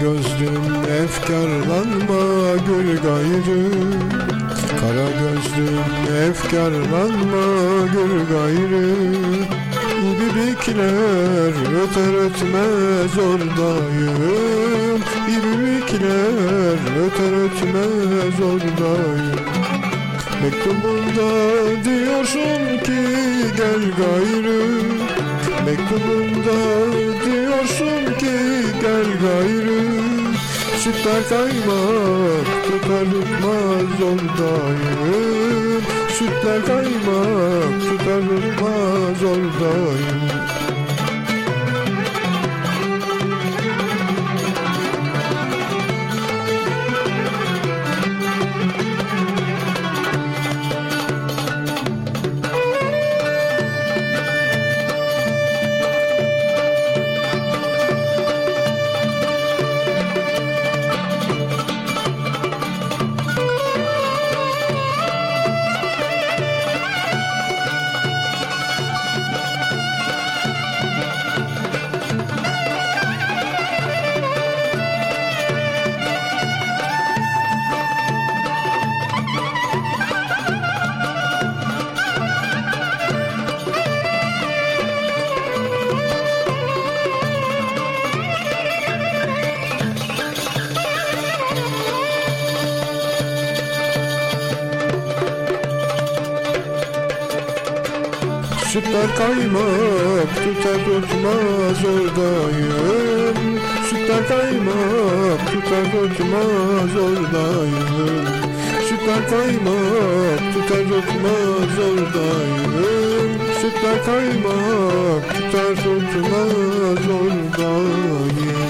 gözlüm efkarlanma gül gayrı. Kara gözlüm efkarlanma gül gayrı. İbrikler öter ötmez oradayım. İbrikler öter ötmez oradayım. Mektubunda diyorsun ki gel gayrı. Mektubunda diyorsun gel gayrı Sütler kaymak tutar tutmaz oradayım Sütler kaymak tutar tutmaz Sütler kaymak tutar tutmaz oradayım. Sütler kaymak tutar tutmaz oradayım. Sütler kaymak tutar tutmaz oradayım. Sütler kaymak tutar tutmaz oradayım